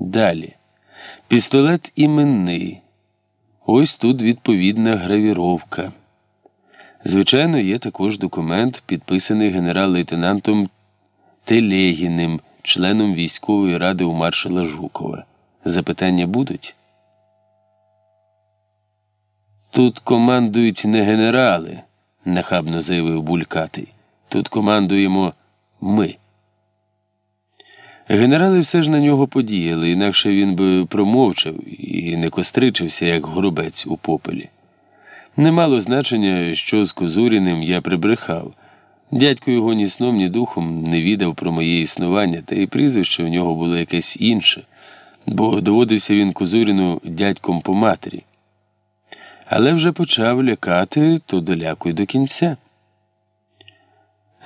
Далі. Пістолет іменний. Ось тут відповідна гравіровка. Звичайно, є також документ, підписаний генерал-лейтенантом Телегіним, членом військової ради у маршала Жукова. Запитання будуть? Тут командують не генерали, нахабно заявив Булькатий. Тут командуємо ми. Генерали все ж на нього подіяли, інакше він би промовчав і не костричився, як горобець у попелі. Не мало значення, що з Козуріним я прибрехав. Дядько його ні сном, ні духом не відав про моє існування, та і прізвище в нього було якесь інше, бо доводився він Козуріну дядьком по матері. Але вже почав лякати, то долякуй до кінця.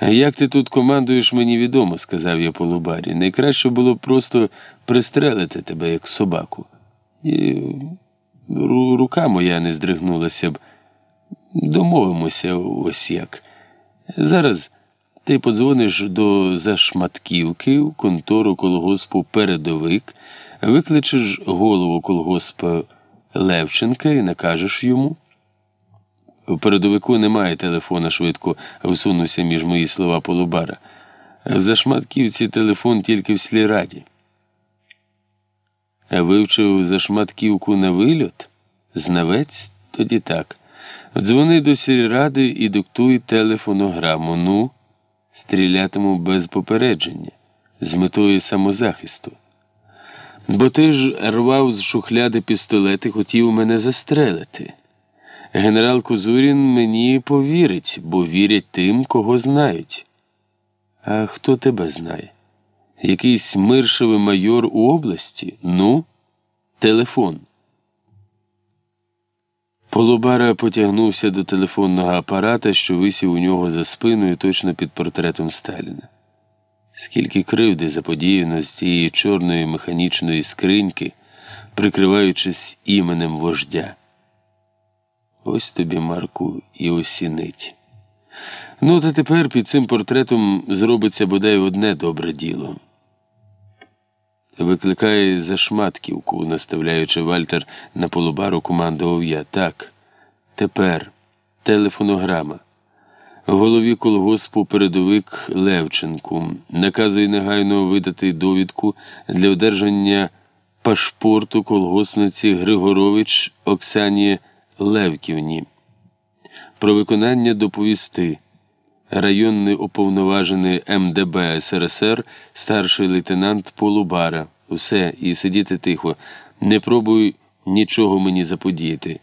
Як ти тут командуєш, мені відомо, сказав я полубарі. Найкраще було б просто пристрелити тебе, як собаку. І рука моя не здригнулася б. Домовимося ось як. Зараз ти подзвониш до Зашматківки в контору колгоспу Передовик, викличеш голову колгоспа Левченка і накажеш йому. У передовику немає телефона, швидко всунувся між мої слова полубара. В Зашматківці телефон тільки в сліраді. Вивчив Зашматківку на вильот? Знавець? Тоді так. Дзвони до сільради і диктуй телефонограму. Ну, стрілятиму без попередження, з метою самозахисту. Бо ти ж рвав з шухляди пістолет і хотів мене застрелити. Генерал Козурін мені повірить, бо вірять тим, кого знають. А хто тебе знає? Якийсь миршевий майор у області? Ну, телефон. Полубара потягнувся до телефонного апарата, що висів у нього за спиною точно під портретом Сталіна. Скільки кривди заподіяно з цієї чорної механічної скриньки, прикриваючись іменем вождя. Ось тобі, Марку, і осінить. Ну, та тепер під цим портретом зробиться бодай одне добре діло. Викликає за шматківку, наставляючи Вальтер на полубару, командував я. Так, тепер телефонограма. Голові колгоспу передовик Левченку наказує негайно видати довідку для одержання пашпорту колгоспниці Григорович Оксані Левківні. Про виконання доповісти. Районний уповноважений МДБ СРСР, старший лейтенант Полубара. Усе, і сидіти тихо. Не пробуй нічого мені заподіяти.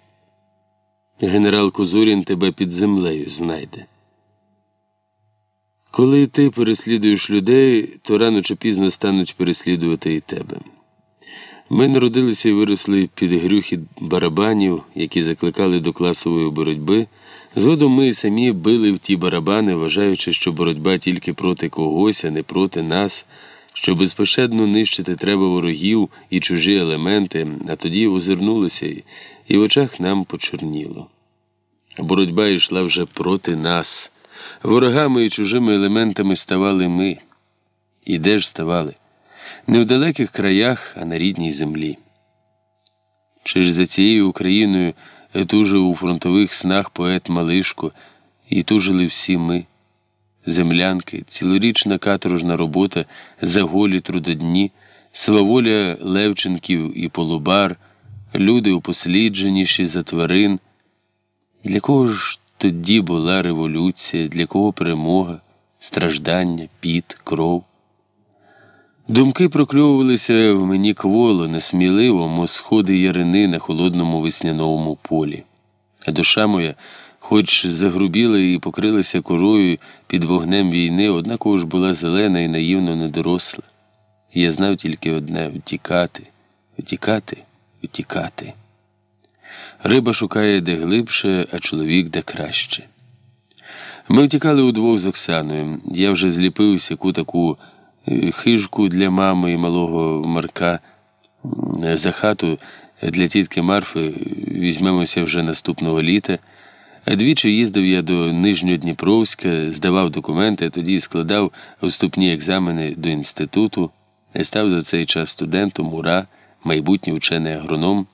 Генерал Козурін тебе під землею знайде. Коли ти переслідуєш людей, то рано чи пізно стануть переслідувати і тебе. Ми народилися і виросли під грюхіт барабанів, які закликали до класової боротьби. Згодом ми самі били в ті барабани, вважаючи, що боротьба тільки проти когось, а не проти нас, що безпощадно нищити треба ворогів і чужі елементи, а тоді озирнулися, і в очах нам почорніло. Боротьба йшла вже проти нас. Ворогами і чужими елементами ставали ми. І де ж ставали? Не в далеких краях, а на рідній землі. Чи ж за цією Україною тужив у фронтових снах поет Малишко, і тужили всі ми, землянки, цілорічна каторжна робота, заголі трудодні, сваволя Левченків і Полубар, люди упослідженіші за тварин. Для кого ж тоді була революція, для кого перемога, страждання, піт, кров? Думки прокльовувалися в мені кволо, несміливо, мов сходи ярини на холодному весняному полі. А душа моя, хоч загрубіла і покрилася корою під вогнем війни, однаково ж була зелена і наївно недоросла. Я знав тільки одне втікати, втікати, втікати. Риба шукає де глибше, а чоловік де краще. Ми втікали удвох з Оксаною. Я вже зліпив всяку таку. Е, хижку для мами і малого Марка за хату для тітки Марфи візьмемося вже наступного літа. Двічі їздив я до Нижньодніпровська, здавав документи, тоді складав вступні екзамени до інституту. став за цей час студентом, ура, майбутній учений агроном,